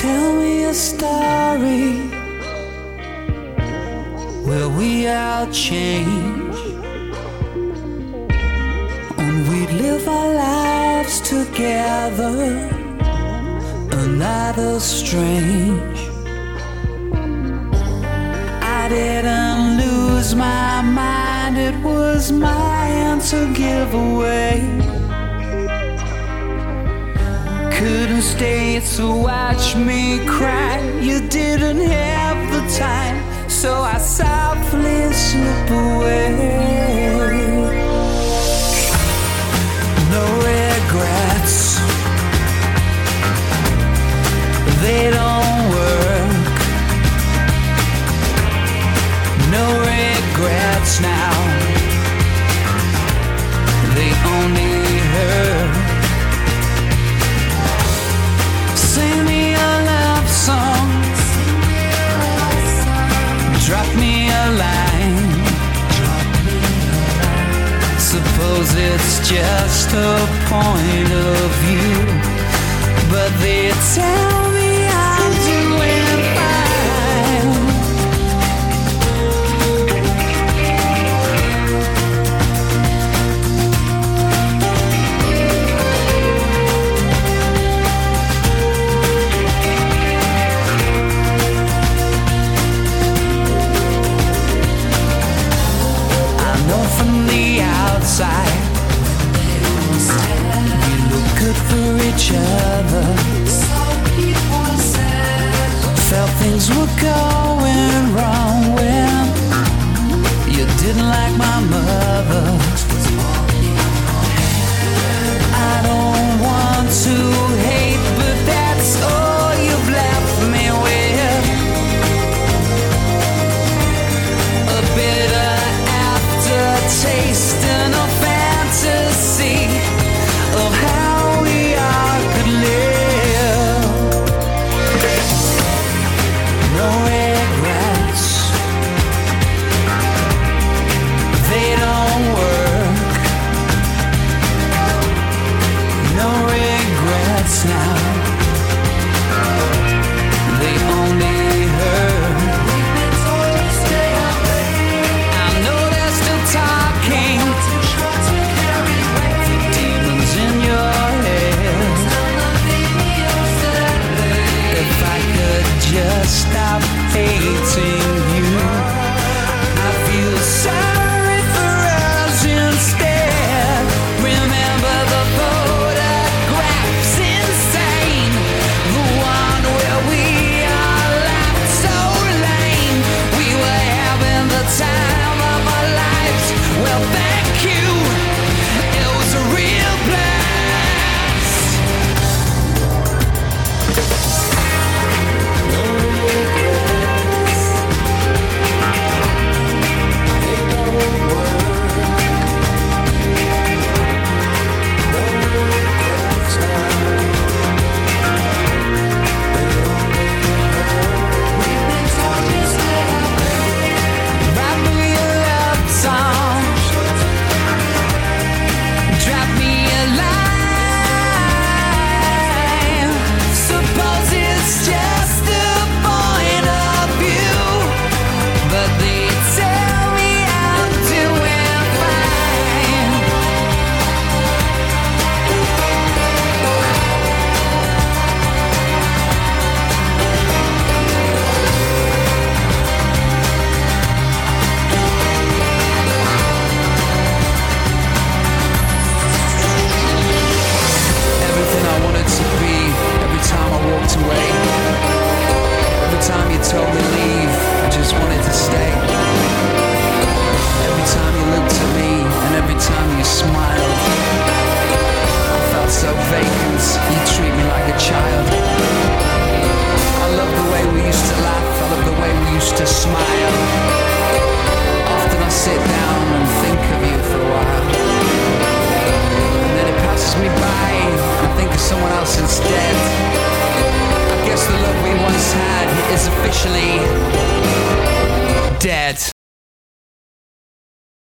a story where we all change and we live our lives together. Another strange. I didn't lose my mind, it was my answer giveaway couldn't stay to watch me cry. You didn't have the time, so I softly slip away. No regrets, they don't work. No regrets now, they only Suppose it's just a point of view, but they tell me I'm doing fine. I know from the outside we look good for each other. Felt things were going wrong when you didn't like my stop hating time you told me leave, I just wanted to stay. Every time you looked at me, and every time you smiled, I felt so vacant. You treat me like a child. I love the way we used to laugh, I love the way we used to smile. Often I sit down and think of you for a while. And then it passes me by. I think of someone else instead. The love we once had is officially dead.